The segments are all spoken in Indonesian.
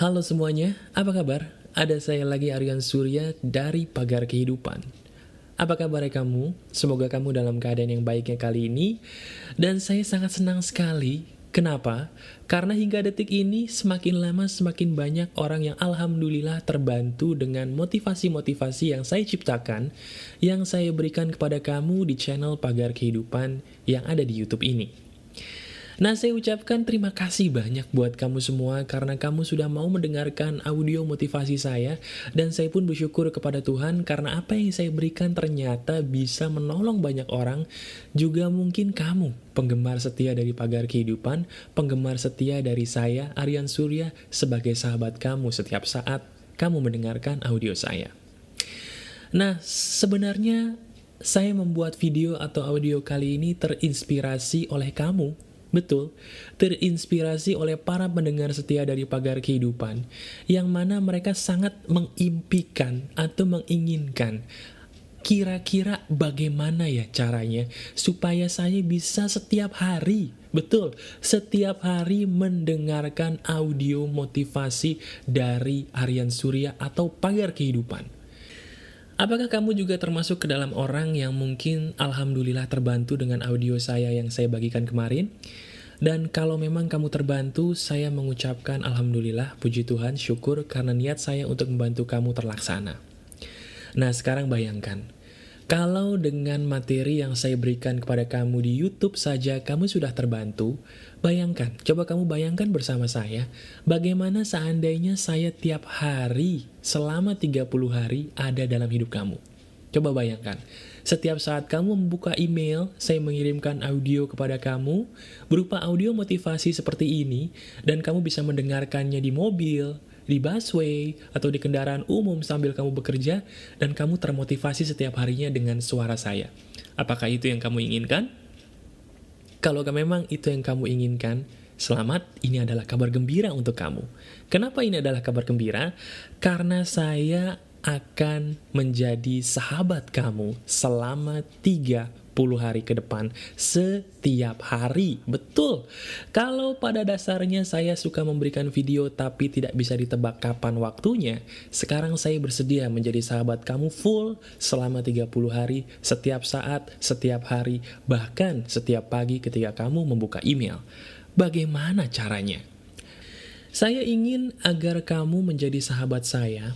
Halo semuanya, apa kabar? Ada saya lagi Aryan Surya dari Pagar Kehidupan. Apa kabar kamu? Semoga kamu dalam keadaan yang baiknya kali ini. Dan saya sangat senang sekali. Kenapa? Karena hingga detik ini semakin lama semakin banyak orang yang alhamdulillah terbantu dengan motivasi-motivasi yang saya ciptakan, yang saya berikan kepada kamu di channel Pagar Kehidupan yang ada di YouTube ini. Nah, saya ucapkan terima kasih banyak buat kamu semua karena kamu sudah mau mendengarkan audio motivasi saya. Dan saya pun bersyukur kepada Tuhan karena apa yang saya berikan ternyata bisa menolong banyak orang, juga mungkin kamu, penggemar setia dari Pagar Kehidupan, penggemar setia dari saya, Aryan Surya, sebagai sahabat kamu setiap saat kamu mendengarkan audio saya. Nah, sebenarnya saya membuat video atau audio kali ini terinspirasi oleh kamu Betul, terinspirasi oleh para pendengar setia dari pagar kehidupan, yang mana mereka sangat mengimpikan atau menginginkan kira-kira bagaimana ya caranya supaya saya bisa setiap hari, betul, setiap hari mendengarkan audio motivasi dari Aryan Surya atau pagar kehidupan. Apakah kamu juga termasuk ke dalam orang yang mungkin alhamdulillah terbantu dengan audio saya yang saya bagikan kemarin? Dan kalau memang kamu terbantu, saya mengucapkan alhamdulillah, puji Tuhan, syukur karena niat saya untuk membantu kamu terlaksana. Nah, sekarang bayangkan, kalau dengan materi yang saya berikan kepada kamu di YouTube saja kamu sudah terbantu, bayangkan, coba kamu bayangkan bersama saya, bagaimana seandainya saya tiap hari selama 30 hari ada dalam hidup kamu. Coba bayangkan, setiap saat kamu membuka email, saya mengirimkan audio kepada kamu, berupa audio motivasi seperti ini, dan kamu bisa mendengarkannya di mobil, di busway, atau di kendaraan umum sambil kamu bekerja, dan kamu termotivasi setiap harinya dengan suara saya. Apakah itu yang kamu inginkan? Kalau memang itu yang kamu inginkan, Selamat, ini adalah kabar gembira untuk kamu. Kenapa ini adalah kabar gembira? Karena saya akan menjadi sahabat kamu selama 30 hari ke depan setiap hari. Betul. Kalau pada dasarnya saya suka memberikan video tapi tidak bisa ditebak kapan waktunya, sekarang saya bersedia menjadi sahabat kamu full selama 30 hari, setiap saat, setiap hari, bahkan setiap pagi ketika kamu membuka email. Bagaimana caranya? Saya ingin agar kamu menjadi sahabat saya,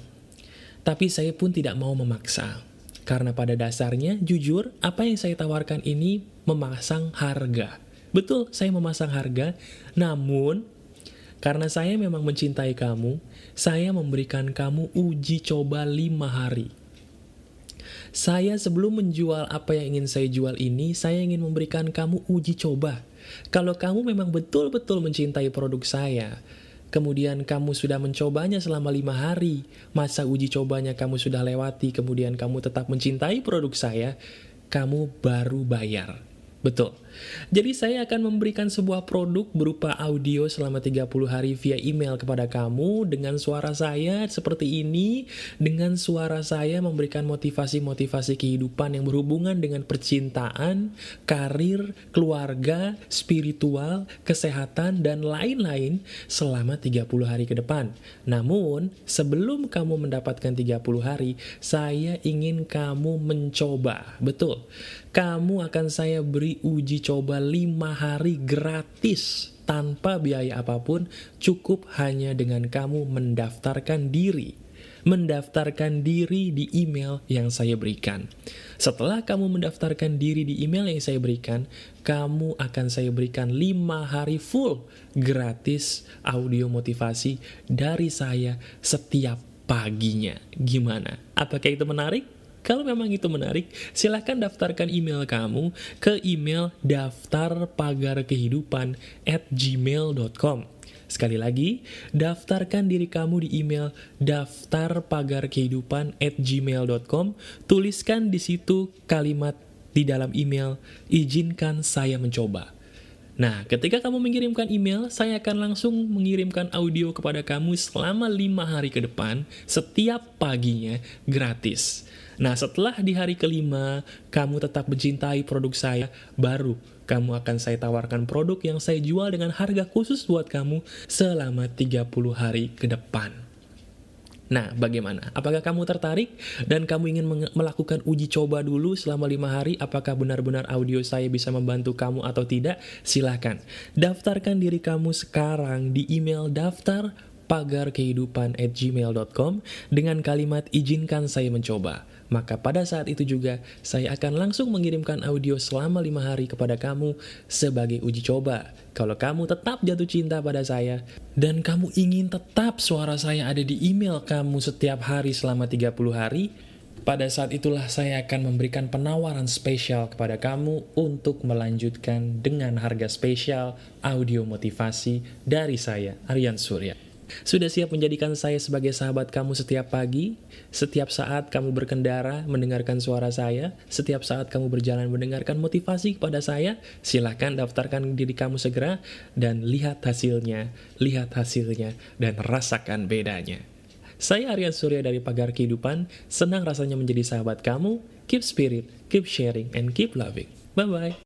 tapi saya pun tidak mau memaksa. Karena pada dasarnya, jujur, apa yang saya tawarkan ini memasang harga. Betul, saya memasang harga, namun karena saya memang mencintai kamu, saya memberikan kamu uji coba lima hari. Saya sebelum menjual apa yang ingin saya jual ini, saya ingin memberikan kamu uji coba. Kalau kamu memang betul-betul mencintai produk saya, kemudian kamu sudah mencobanya selama lima hari, masa uji cobanya kamu sudah lewati, kemudian kamu tetap mencintai produk saya, kamu baru bayar. Betul. Jadi saya akan memberikan sebuah produk berupa audio selama 30 hari via email kepada kamu dengan suara saya seperti ini, dengan suara saya memberikan motivasi-motivasi kehidupan yang berhubungan dengan percintaan, karir, keluarga, spiritual, kesehatan, dan lain-lain selama 30 hari ke depan. Namun, sebelum kamu mendapatkan 30 hari, saya ingin kamu mencoba. Betul. Kamu akan saya beri uji coba 5 hari gratis tanpa biaya apa pun, cukup hanya dengan kamu mendaftarkan diri. Mendaftarkan diri di email yang saya berikan. Setelah kamu mendaftarkan diri di email yang saya berikan, kamu akan saya berikan 5 hari full gratis audio motivasi dari saya setiap paginya. Gimana? Apakah itu menarik? Kalau memang itu menarik, silahkan daftarkan email kamu ke email daftarpagarkehidupan at gmail.com. Sekali lagi, daftarkan diri kamu di email daftarpagarkehidupan at gmail.com. Tuliskan di situ kalimat di dalam email, izinkan saya mencoba. Nah, ketika kamu mengirimkan email, saya akan langsung mengirimkan audio kepada kamu selama lima hari ke depan, setiap paginya, gratis. Nah, setelah di hari kelima, kamu tetap mencintai produk saya, baru kamu akan saya tawarkan produk yang saya jual dengan harga khusus buat kamu selama 30 hari ke depan. Nah, bagaimana? Apakah kamu tertarik dan kamu ingin melakukan uji coba dulu selama lima hari? Apakah benar-benar audio saya bisa membantu kamu atau tidak? Silahkan. Daftarkan diri kamu sekarang di email daftar pagarkehidupan at gmail.com dengan kalimat izinkan saya mencoba. Maka pada saat itu juga saya akan langsung mengirimkan audio selama lima hari kepada kamu sebagai uji coba. Kalau kamu tetap jatuh cinta pada saya dan kamu ingin tetap suara saya ada di email kamu setiap hari selama 30 hari, pada saat itulah saya akan memberikan penawaran spesial kepada kamu untuk melanjutkan dengan harga spesial audio motivasi dari saya, Aryan Surya. Sudah siap menjadikan saya sebagai sahabat kamu setiap pagi? Setiap saat kamu berkendara mendengarkan suara saya? Setiap saat kamu berjalan mendengarkan motivasi kepada saya? Silahkan daftarkan diri kamu segera dan lihat hasilnya, lihat hasilnya, dan rasakan bedanya. Saya Arya Surya dari Pagar Kehidupan, senang rasanya menjadi sahabat kamu. Keep spirit, keep sharing, and keep loving. Bye-bye.